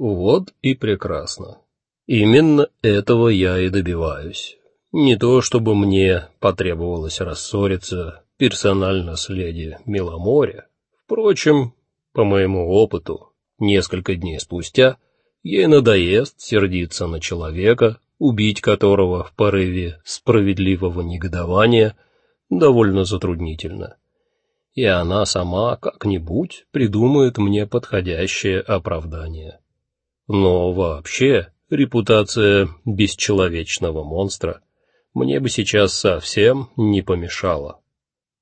Вот и прекрасно. Именно этого я и добиваюсь. Не то чтобы мне потребовалось рассориться персонально с леди Миломоре. Впрочем, по моему опыту, несколько дней спустя ей надоест сердиться на человека, убить которого в порыве справедливого негодования довольно затруднительно. И она сама как-нибудь придумает мне подходящее оправдание. Но вообще, репутация бесчеловечного монстра мне бы сейчас совсем не помешала.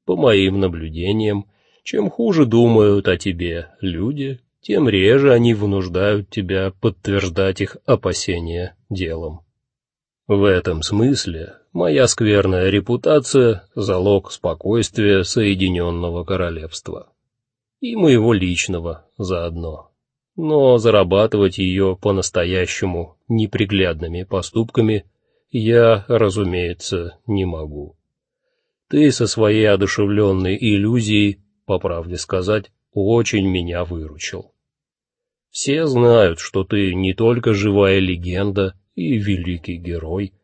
По моим наблюдениям, чем хуже думают о тебе люди, тем реже они вынуждают тебя подтверждать их опасения делом. В этом смысле моя скверная репутация — залог спокойствия Соединенного Королевства. И моего личного заодно. Но зарабатывать ее по-настоящему неприглядными поступками я, разумеется, не могу. Ты со своей одушевленной иллюзией по правде сказать, очень меня выручил. Все знают, что ты не только живая легенда и великий герой,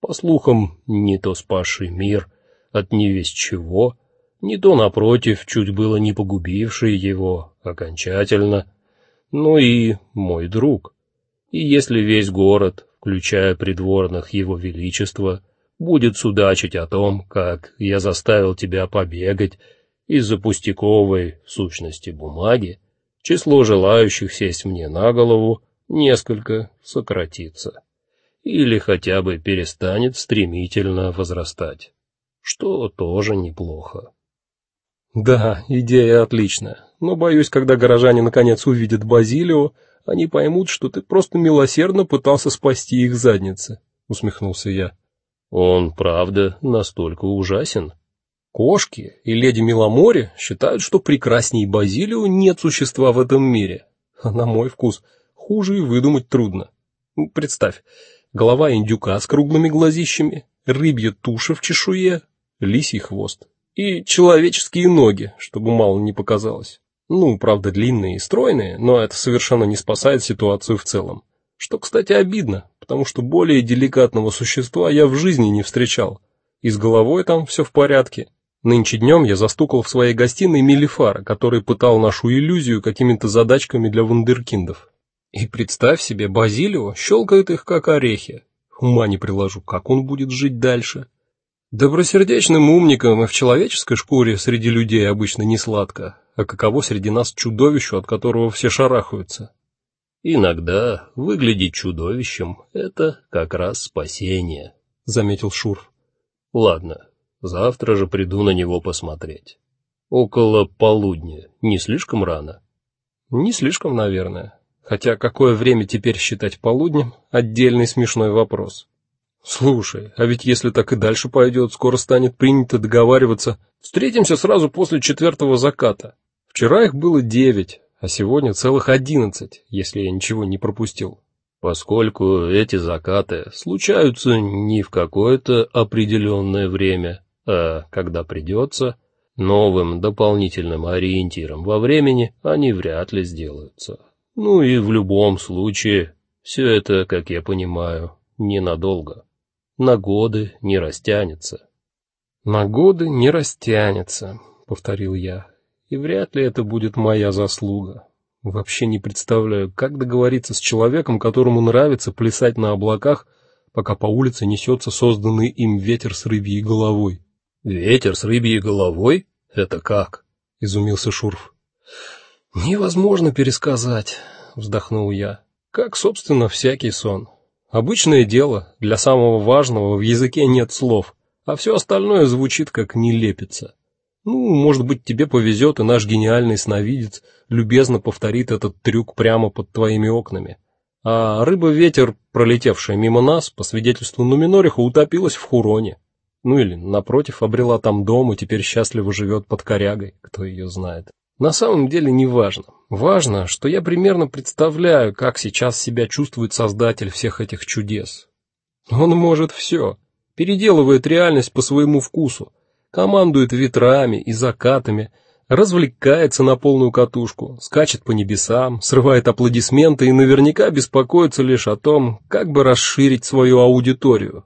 по слухам, не то спасший мир от невесть чего, не то напротив, чуть было не погубивший его окончательно, но и мой друг. И если весь город, включая придворных его величества, будет судачить о том, как я заставил тебя побегать из-за пустяковой сущности бумаги число желающих сесть мне на голову несколько сократится или хотя бы перестанет стремительно возрастать, что тоже неплохо. Да, идея отличная, но боюсь, когда горожане наконец увидят Базилио, они поймут, что ты просто милосердно пытался спасти их задницы, усмехнулся я. Он, правда, настолько ужасен? Кошки и леди Миломоре считают, что прекрасней Базилио нет существа в этом мире. А на мой вкус хуже и выдумать трудно. Представь, голова индюка с круглыми глазищами, рыбья туша в чешуе, лисий хвост и человеческие ноги, чтобы мало не показалось. Ну, правда, длинные и стройные, но это совершенно не спасает ситуацию в целом. Что, кстати, обидно, потому что более деликатного существа я в жизни не встречал. И с головой там все в порядке, Нынче днем я застукал в своей гостиной Мелифара, который пытал нашу иллюзию какими-то задачками для вундеркиндов. И представь себе, Базилио щелкает их как орехи. Ума не приложу, как он будет жить дальше. Добросердечным умникам и в человеческой шкуре среди людей обычно не сладко, а каково среди нас чудовищу, от которого все шарахаются. Иногда выглядеть чудовищем это как раз спасение, заметил Шурф. Ладно, Завтра же приду на него посмотреть. Около полудня. Не слишком рано? Не слишком, наверное. Хотя какое время теперь считать полуднем отдельный смешной вопрос. Слушай, а ведь если так и дальше пойдет, скоро станет принято договариваться: встретимся сразу после четвертого заката. Вчера их было девять, а сегодня целых одиннадцать, если я ничего не пропустил. Поскольку эти закаты случаются не в какое-то определенное время, а когда придется, новым дополнительным ориентиром во времени они вряд ли сделаются. Ну и в любом случае, все это, как я понимаю, ненадолго. На годы не растянется. На годы не растянется, повторил я. И вряд ли это будет моя заслуга. Вообще не представляю, как договориться с человеком, которому нравится плясать на облаках, пока по улице несется созданный им ветер с рыбьей головой. Ветер с рыбьей головой? Это как? изумился Шурф. Невозможно пересказать, вздохнул я. Как, собственно, всякий сон. Обычное дело, для самого важного в языке нет слов, а все остальное звучит как нелепица. Ну, может быть, тебе повезет, и наш гениальный сновидец любезно повторит этот трюк прямо под твоими окнами. А рыба-ветер, пролетевшая мимо нас, по свидетельству Нуминориха, утопилась в Хуроне. Ну или, напротив, обрела там дом и теперь счастливо живет под корягой, кто ее знает. На самом деле не важно. Важно, что я примерно представляю, как сейчас себя чувствует создатель всех этих чудес. Он может все, переделывает реальность по своему вкусу, командует ветрами и закатами, развлекается на полную катушку, скачет по небесам, срывает аплодисменты и наверняка беспокоится лишь о том, как бы расширить свою аудиторию.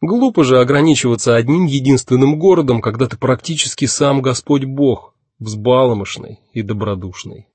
Глупо же ограничиваться одним единственным городом, когда ты практически сам Господь Бог, взбаломошный и добродушный.